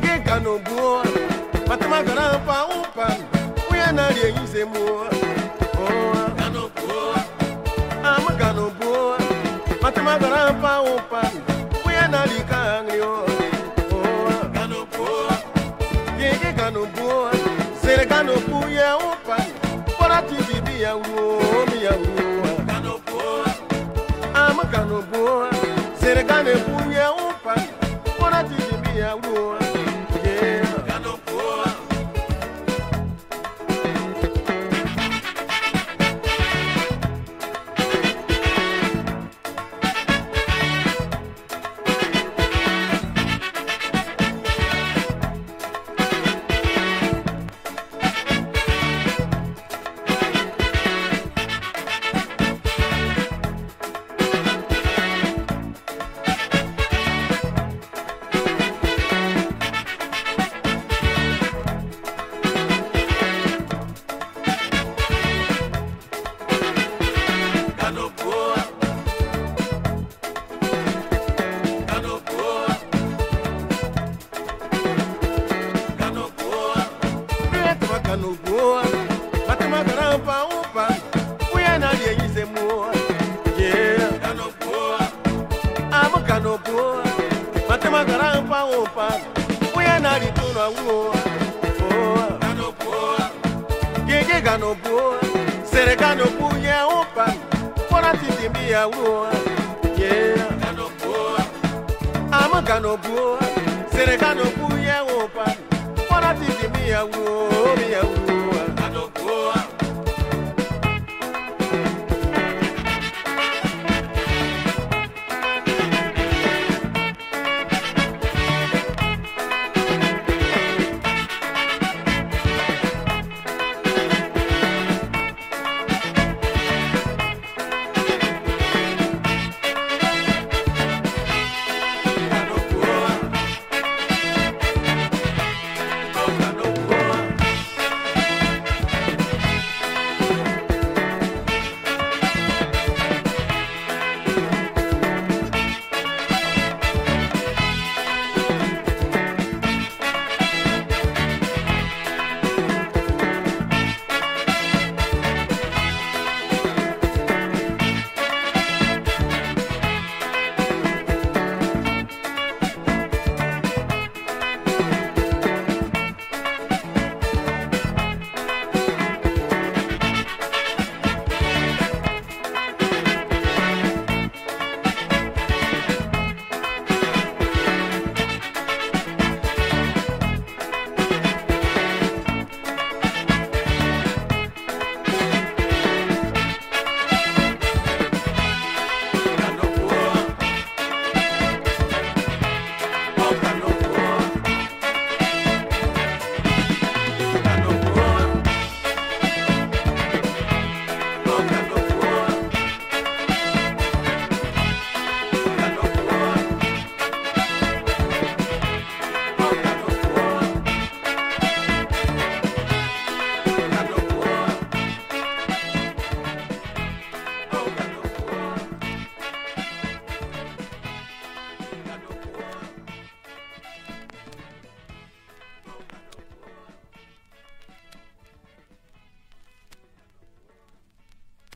gano buo. Matama gara pa upa. Uya na ri eyin se mu oh Gano buo, am gano buo. Matama gara pa upa. Uya na ri ka ngri oh oh gano buo, ye gano buo. Sere gano buya upa. Pora ti di bi ya wo mi ya wo gano buo, am gano buo. Sere gano buya upa. Pora ti di bi wo. Gano buo, ye ye kano buo, sere kano buya upa, pora titi mi ya wo. Yeah, gano buo, am kano buo, sere kano buya upa, pora titi mi ya wo, mi ya wo.